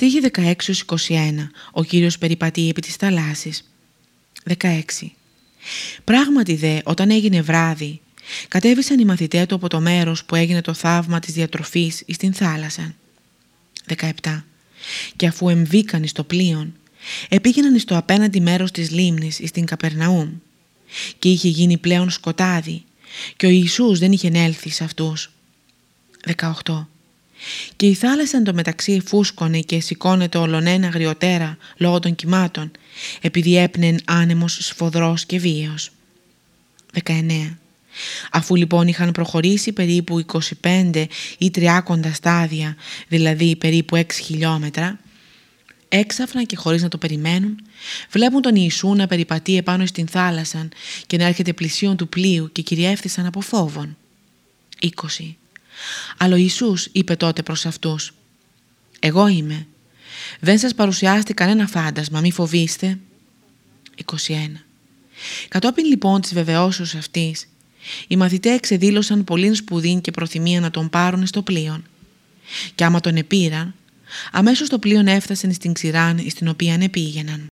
Στίχη 16-21. Ο Κύριος περιπατεί επί της θαλάσσης. 16. Πράγματι δε, όταν έγινε βράδυ, κατέβησαν οι μαθητές του από το μέρος που έγινε το θαύμα της διατροφής εις την θάλασσα. 17. Και αφού εμβήκαν στο πλοίο, επήγαιναν στο απέναντι μέρος της λίμνης εις την Καπερναούμ και είχε γίνει πλέον σκοτάδι και ο Ιησούς δεν είχε έλθει σε αυτούς. 18. Και η θάλασσα εντωμεταξύ φούσκωνε και σηκώνεται ολονένα αγριοτέρα λόγω των κυμάτων, επειδή έπνεν άνεμος σφοδρός και βίαιος. 19. Αφού λοιπόν είχαν προχωρήσει περίπου 25 ή 30 στάδια, δηλαδή περίπου 6 χιλιόμετρα, έξαφνα και χωρίς να το περιμένουν, βλέπουν τον Ιησού να περιπατεί επάνω στην θάλασσα και να έρχεται πλησίον του πλοίου και κυριεύθησαν από φόβον. 20. Αλλά ο Ιησούς είπε τότε προς αυτούς «Εγώ είμαι. Δεν σας παρουσιάστη κανένα φάντασμα, μη φοβήστε». 21. Κατόπιν λοιπόν της βεβαιώσεως αυτής, οι μαθητές εξεδήλωσαν πολύ σπουδήν και προθυμία να τον πάρουν στο πλοίο. Και άμα τον επήραν, αμέσως το πλοίο έφτασε στην ξηράν στην οποία επήγαιναν.